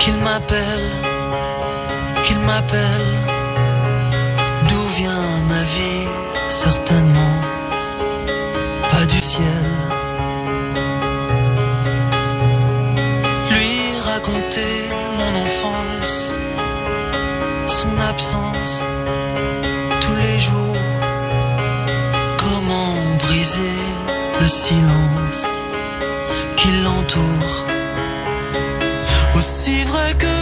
qu'il m'appelle, qu'il m'appelle. D'où vient ma vie? Certainement pas du ciel. Lui raconter mon enfance, son absence tous les jours. Comment briser le silence qui l'entoure? Aussi vrai que